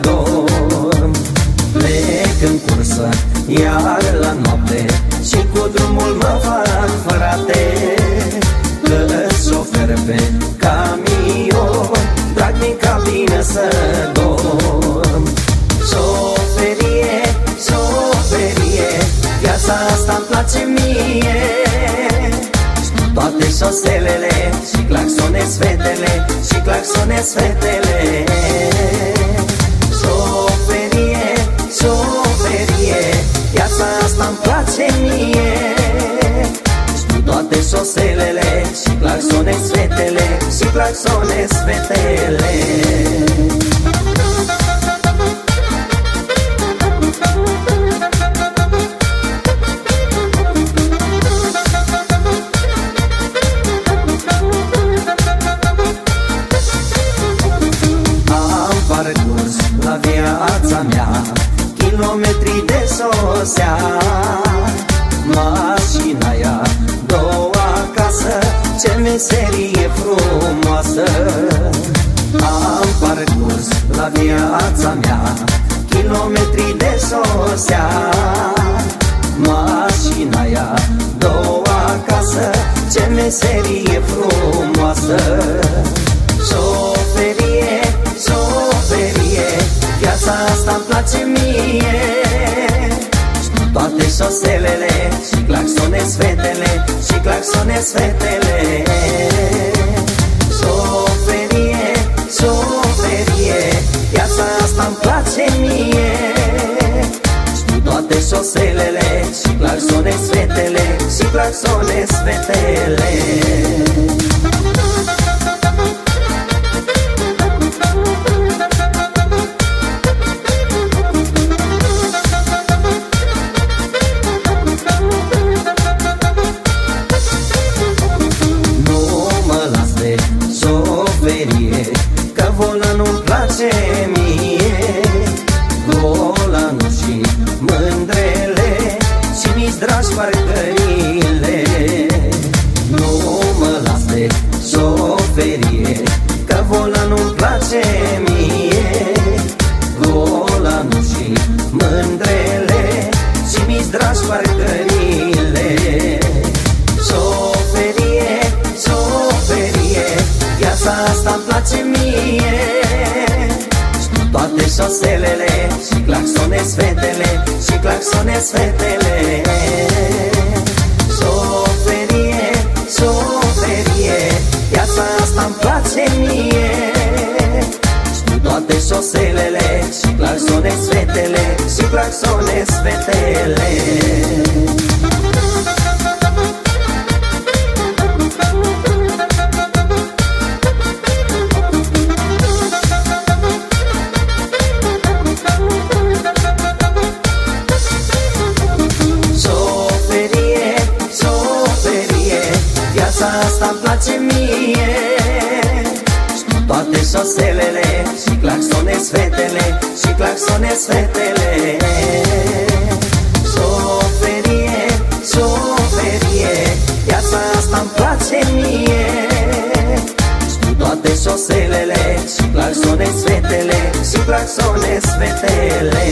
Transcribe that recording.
dorm Plec în cursă Iar la noapte Și cu drumul mă fac frate Că sofer pe camion Trag din cabină să dorm. Soferie, soferie Viața asta-mi place mie. Toate șoselele Și claxonez fetele Și claxonez fetele asta-mi place mie. Toate șoselele Și claxonez fetele Și claxonez fetele parcurs la viața mea Kilometri de sosea. Mașina ea, două acasă Ce meserie frumoasă. Am parcurs la viața mea Kilometri de sosea. Mașina ea, două acasă Ce meserie frumoasă șoselele Și claxonez fetele Și claxonez fetele. Soferie, soferie Viața asta-mi place mie. Toate șoselele Și claxonez fetele Și claxonez fetele Și mi-s dragi parcările Soferie, soferie Viața asta-mi place mie. Toate șoselele Și claxonez fetele Și claxonez fetele Toate șoselele Și claxonez fetele Și claxonez fetele. Asta-mi place mie Toate șoselele. Și claxonez fetele Și claxonez fetele. Soferie, soferie Viața asta-mi place mie. Toate șoselele Și claxonez fetele Și claxonez fetele